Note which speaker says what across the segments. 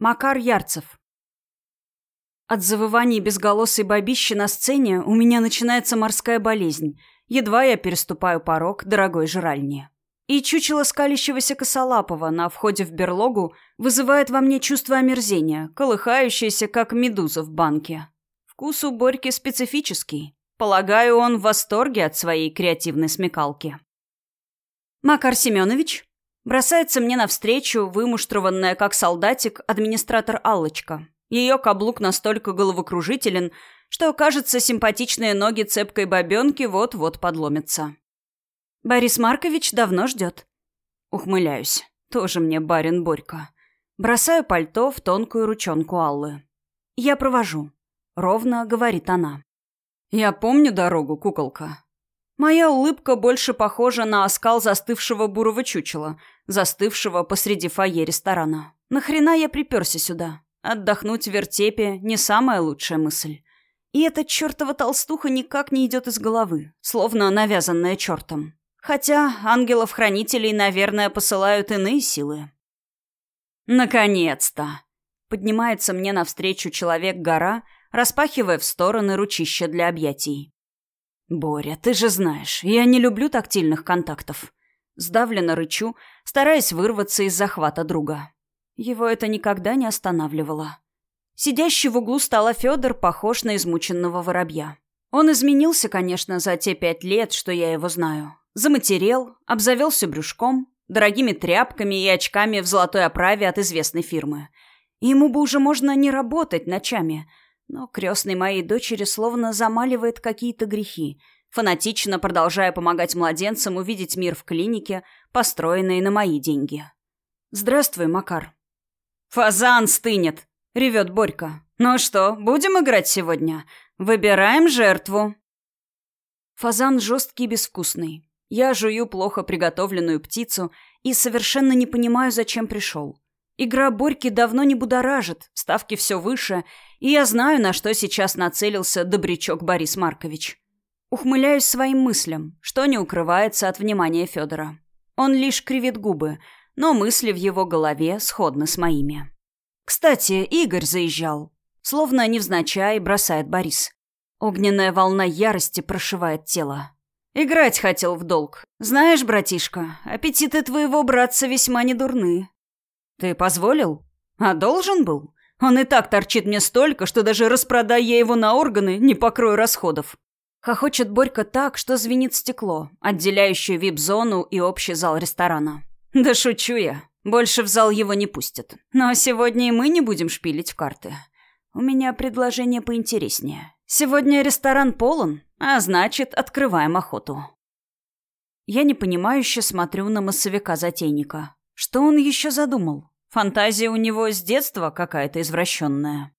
Speaker 1: Макар Ярцев. От завываний безголосой бабищи на сцене у меня начинается морская болезнь. Едва я переступаю порог дорогой жральни. И чучело скалящегося косолапого на входе в берлогу вызывает во мне чувство омерзения, колыхающееся, как медуза в банке. Вкус у Борьки специфический. Полагаю, он в восторге от своей креативной смекалки. «Макар Семенович?» Бросается мне навстречу вымуштрованная, как солдатик, администратор Аллочка. Ее каблук настолько головокружителен, что, кажется, симпатичные ноги цепкой бабенки вот-вот подломятся. «Борис Маркович давно ждет». Ухмыляюсь. Тоже мне барин Борька. Бросаю пальто в тонкую ручонку Аллы. «Я провожу», — ровно говорит она. «Я помню дорогу, куколка». Моя улыбка больше похожа на оскал застывшего бурого чучела, застывшего посреди фойе ресторана. Нахрена я приперся сюда? Отдохнуть в вертепе — не самая лучшая мысль. И эта чертова толстуха никак не идет из головы, словно навязанная чертом. Хотя ангелов-хранителей, наверное, посылают иные силы. «Наконец-то!» Поднимается мне навстречу человек-гора, распахивая в стороны ручища для объятий. «Боря, ты же знаешь, я не люблю тактильных контактов». Сдавленно рычу, стараясь вырваться из захвата друга. Его это никогда не останавливало. Сидящий в углу стола Федор похож на измученного воробья. Он изменился, конечно, за те пять лет, что я его знаю. Заматерел, обзавелся брюшком, дорогими тряпками и очками в золотой оправе от известной фирмы. ему бы уже можно не работать ночами – но крестной моей дочери словно замаливает какие-то грехи, фанатично продолжая помогать младенцам увидеть мир в клинике, построенной на мои деньги. «Здравствуй, Макар». «Фазан стынет!» — ревет Борька. «Ну что, будем играть сегодня? Выбираем жертву». Фазан жесткий и безвкусный. Я жую плохо приготовленную птицу и совершенно не понимаю, зачем пришел. Игра Борьки давно не будоражит, ставки все выше, и я знаю, на что сейчас нацелился добрячок Борис Маркович. Ухмыляюсь своим мыслям, что не укрывается от внимания Федора. Он лишь кривит губы, но мысли в его голове сходны с моими. Кстати, Игорь заезжал. Словно невзначай бросает Борис. Огненная волна ярости прошивает тело. Играть хотел в долг. Знаешь, братишка, аппетиты твоего братца весьма недурны. «Ты позволил? А должен был? Он и так торчит мне столько, что даже распродай я его на органы, не покрою расходов». Хохочет Борька так, что звенит стекло, отделяющее вип-зону и общий зал ресторана. «Да шучу я. Больше в зал его не пустят. Но сегодня и мы не будем шпилить в карты. У меня предложение поинтереснее. Сегодня ресторан полон, а значит, открываем охоту». Я непонимающе смотрю на массовика-затейника. Что он еще задумал? Фантазия у него с детства какая-то извращенная.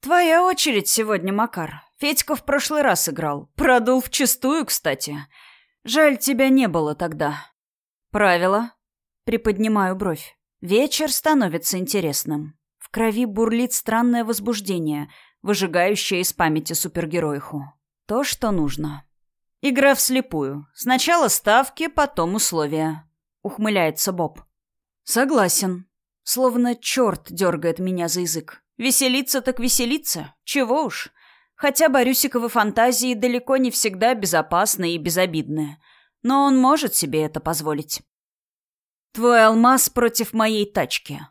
Speaker 1: «Твоя очередь сегодня, Макар. Федька в прошлый раз играл. Продул вчистую, кстати. Жаль, тебя не было тогда». «Правило?» Приподнимаю бровь. Вечер становится интересным. В крови бурлит странное возбуждение, выжигающее из памяти супергероиху. То, что нужно. Игра вслепую. Сначала ставки, потом условия. Ухмыляется Боб. Согласен. Словно черт дергает меня за язык. Веселиться так веселиться. Чего уж. Хотя Борюсиковы фантазии далеко не всегда безопасны и безобидны. Но он может себе это позволить. Твой алмаз против моей тачки.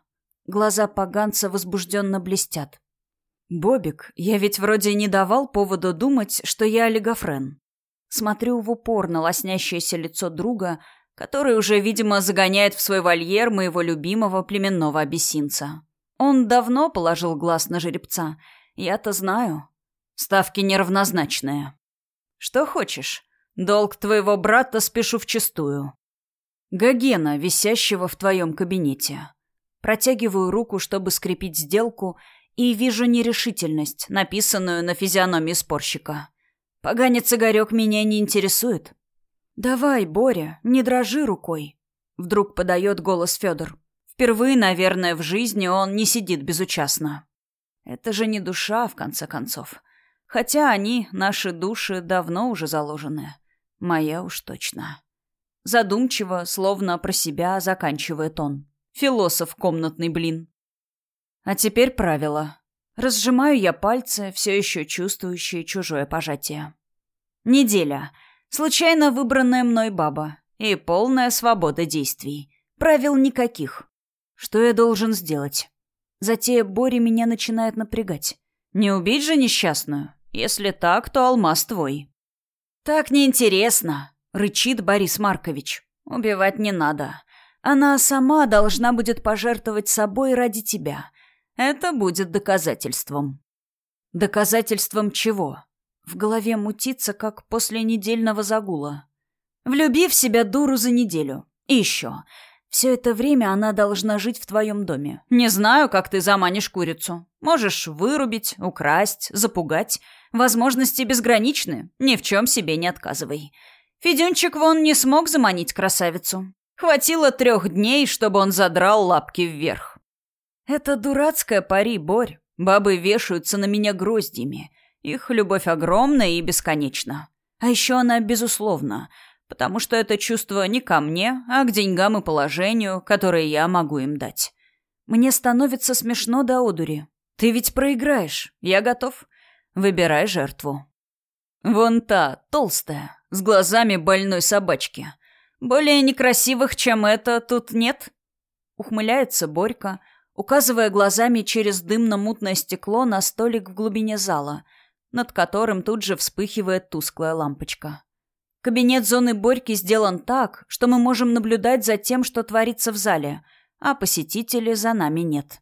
Speaker 1: Глаза поганца возбужденно блестят. «Бобик, я ведь вроде не давал поводу думать, что я олигофрен». Смотрю в упор на лоснящееся лицо друга, который уже, видимо, загоняет в свой вольер моего любимого племенного абиссинца. Он давно положил глаз на жеребца. Я-то знаю. Ставки неравнозначные. Что хочешь? Долг твоего брата спешу вчистую. Гогена, висящего в твоем кабинете. Протягиваю руку, чтобы скрепить сделку, и вижу нерешительность, написанную на физиономии спорщика. Поганец Игорек меня не интересует. «Давай, Боря, не дрожи рукой», — вдруг подает голос Федор. Впервые, наверное, в жизни он не сидит безучастно. Это же не душа, в конце концов. Хотя они, наши души, давно уже заложены. Моя уж точно. Задумчиво, словно про себя, заканчивает он. Философ комнатный блин. А теперь правило. Разжимаю я пальцы, все еще чувствующие чужое пожатие. Неделя. Случайно выбранная мной баба. И полная свобода действий. Правил никаких. Что я должен сделать? Затея Бори меня начинает напрягать. Не убить же несчастную? Если так, то алмаз твой. Так неинтересно, рычит Борис Маркович. Убивать не надо. Она сама должна будет пожертвовать собой ради тебя. Это будет доказательством. Доказательством чего? В голове мутится, как после недельного загула. Влюби в себя дуру за неделю. И еще. Все это время она должна жить в твоем доме. Не знаю, как ты заманишь курицу. Можешь вырубить, украсть, запугать. Возможности безграничны. Ни в чем себе не отказывай. Федюнчик вон не смог заманить красавицу. Хватило трех дней, чтобы он задрал лапки вверх. Это дурацкая пари, Борь. Бабы вешаются на меня гроздьями. Их любовь огромна и бесконечна. А еще она безусловна — потому что это чувство не ко мне, а к деньгам и положению, которые я могу им дать. Мне становится смешно до одури. Ты ведь проиграешь. Я готов. Выбирай жертву. Вон та, толстая, с глазами больной собачки. Более некрасивых, чем это, тут нет. Ухмыляется Борька, указывая глазами через дымно-мутное стекло на столик в глубине зала, над которым тут же вспыхивает тусклая лампочка. Кабинет зоны Борьки сделан так, что мы можем наблюдать за тем, что творится в зале, а посетителей за нами нет.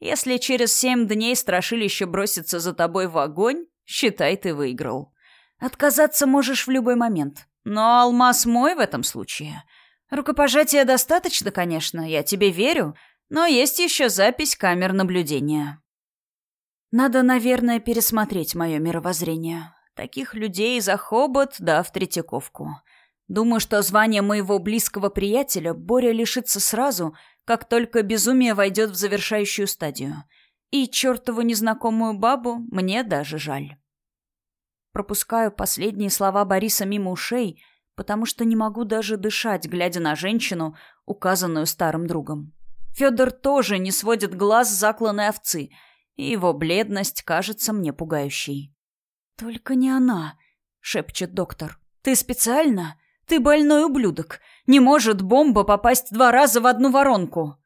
Speaker 1: Если через семь дней страшилище бросится за тобой в огонь, считай, ты выиграл. Отказаться можешь в любой момент. Но алмаз мой в этом случае. Рукопожатия достаточно, конечно, я тебе верю, но есть еще запись камер наблюдения. Надо, наверное, пересмотреть мое мировоззрение. Таких людей за хобот да в Третьяковку. Думаю, что звание моего близкого приятеля Боря лишится сразу, как только безумие войдет в завершающую стадию. И чертову незнакомую бабу мне даже жаль. Пропускаю последние слова Бориса мимо ушей, потому что не могу даже дышать, глядя на женщину, указанную старым другом. Федор тоже не сводит глаз с закланной овцы, и его бледность кажется мне пугающей. «Только не она», — шепчет доктор. «Ты специально? Ты больной ублюдок. Не может бомба попасть два раза в одну воронку».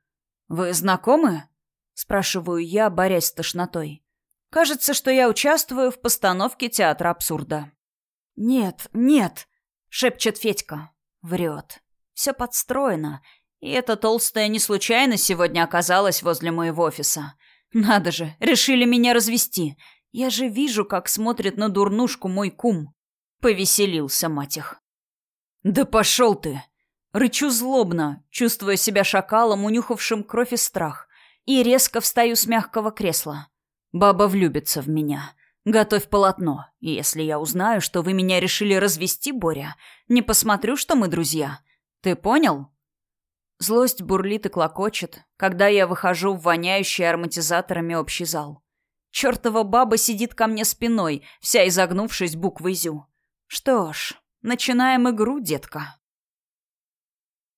Speaker 1: «Вы знакомы?» — спрашиваю я, борясь с тошнотой. «Кажется, что я участвую в постановке театра абсурда». «Нет, нет», — шепчет Федька. Врет. Все подстроено. И эта толстая не случайно сегодня оказалась возле моего офиса. Надо же, решили меня развести. Я же вижу, как смотрит на дурнушку мой кум. Повеселился, мать их. «Да пошел ты!» Рычу злобно, чувствуя себя шакалом, унюхавшим кровь и страх, и резко встаю с мягкого кресла. Баба влюбится в меня. Готовь полотно. И если я узнаю, что вы меня решили развести, Боря, не посмотрю, что мы друзья. Ты понял? Злость бурлит и клокочет, когда я выхожу в воняющий ароматизаторами общий зал. Чёртова баба сидит ко мне спиной, вся изогнувшись буквой «зю». Что ж, начинаем игру, детка.